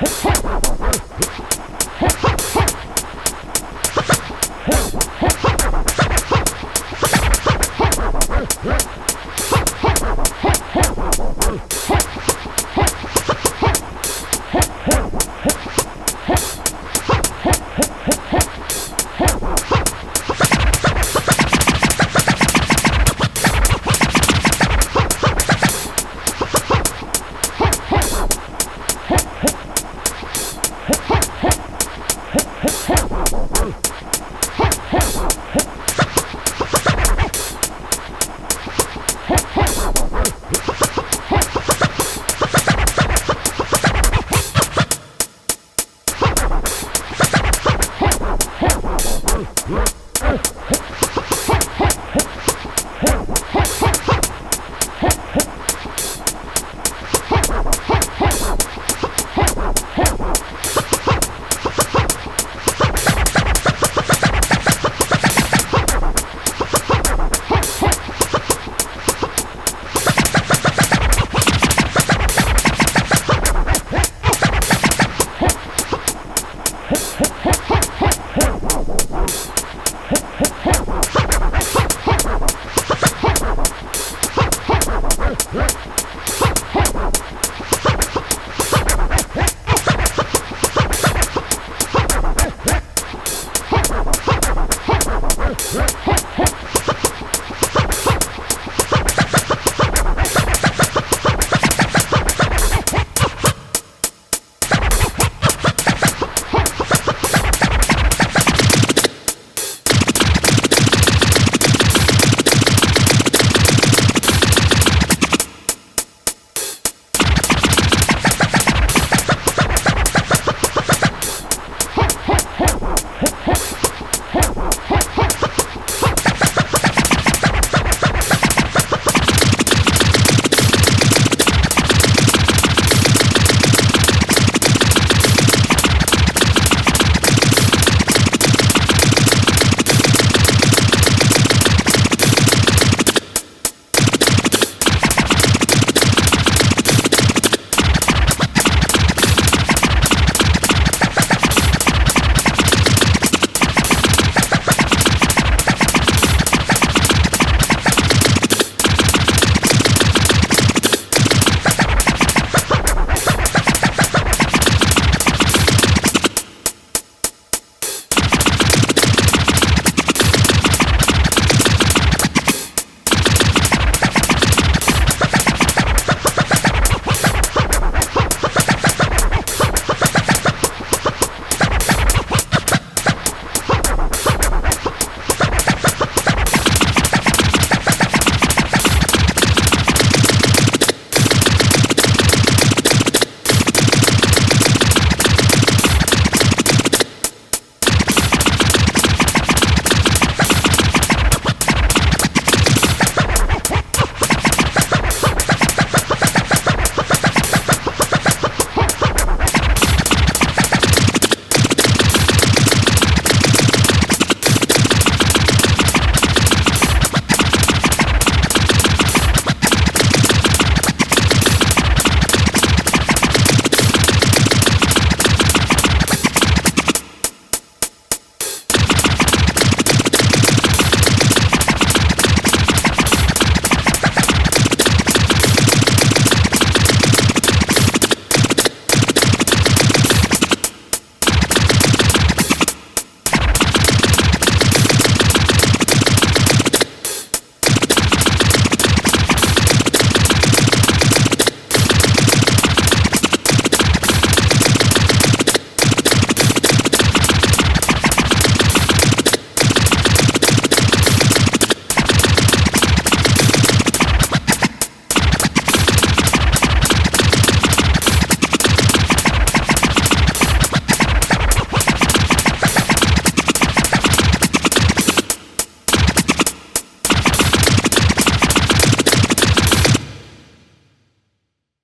Hey, Oh. Ha ha!